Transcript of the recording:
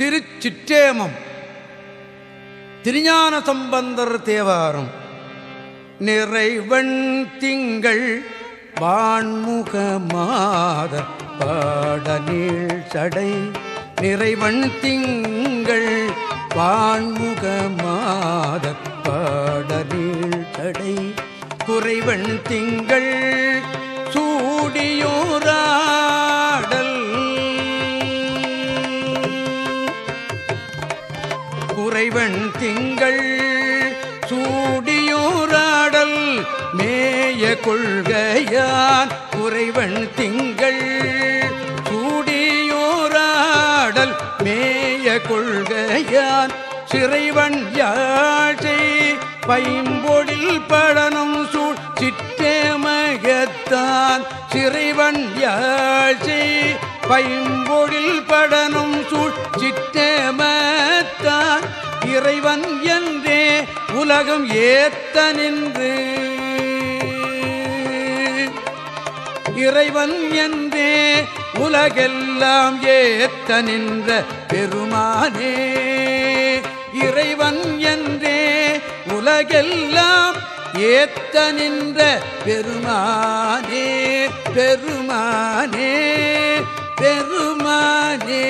திருச்சிற்றேமம். திருஞான சம்பந்தர் தேவாரம். நிறைவன் திங்கள் வான்முக மாத பாடநீள் சடை. நிறைவன் திங்கள் வான்முக மாத பாடநீள் சடை. குறைவன் திங்கள் சூடியோராடல் குறைவன் திங்கள் சூடியூராடல் மேய கொள்கையான் குறைவன் திங்கள் சூடியூராடல் மேய கொள்கையான் சிறைவன் யாழை பைம்பொழில் படனும் சூழ் சிற்றேமகத்தான் சிறைவன் யாழை பைம்பொழில் படனும் சூழ் சிற்றேமத்தான் இறைவன் என்றே உலகம் ஏத்த நின்று. இறைவன் என்றே உலகெல்லாம் ஏத்த நின்ற பெருமானே. இறைவன் என்றே உலகெல்லாம் ஏத்த நின்ற பெருமானே. பெருமானே பெருமானே.